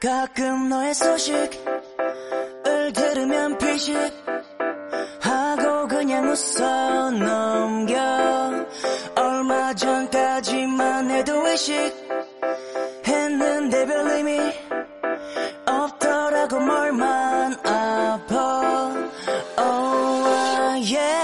가끔 너의 소식을 들으면 피식 하고 그냥 웃어 넘겨. 얼마 전까지만 해도 의식 했는데 별 의미 없더라고. 뭘만 아파. Oh yeah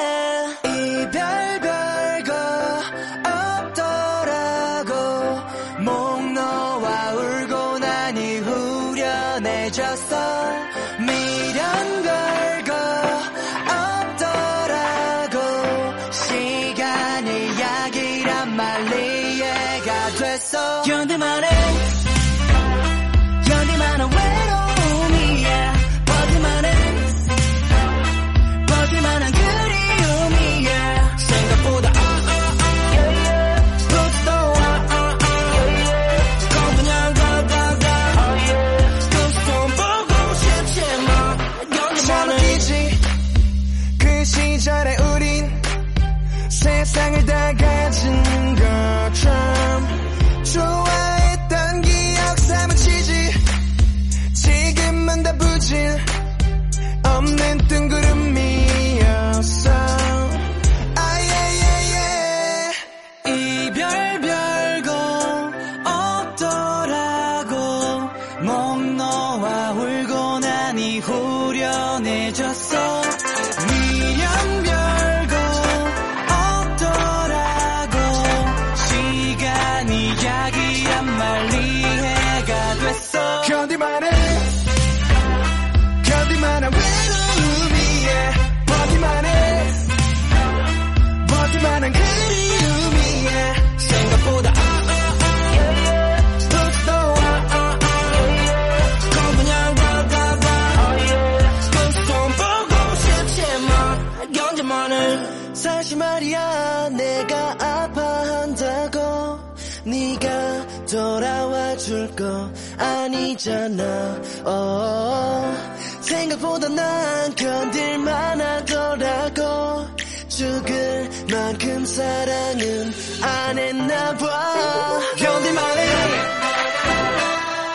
이해가 됐어 견딜만해 부질 없는 뜬구름이었어. 아예예예. 이별 별거 없더라고 목 놓아 울고 나니 후련해졌어. 미련 별거 없더라고 시간이 약이란 사실 말이야 내가 아파한다고 네가 돌아와 줄 거 아니잖아. 어, 생각보다 난 견딜만 하더라고. 죽을 만큼 사랑은 안 했나 봐. 견딜만 해.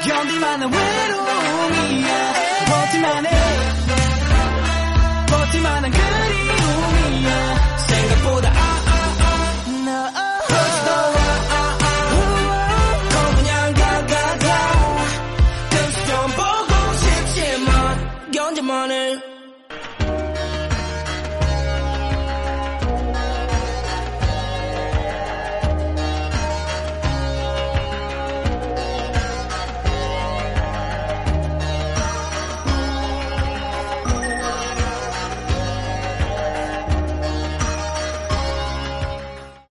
견딜만 한 외로움이야. 버틸만해 money.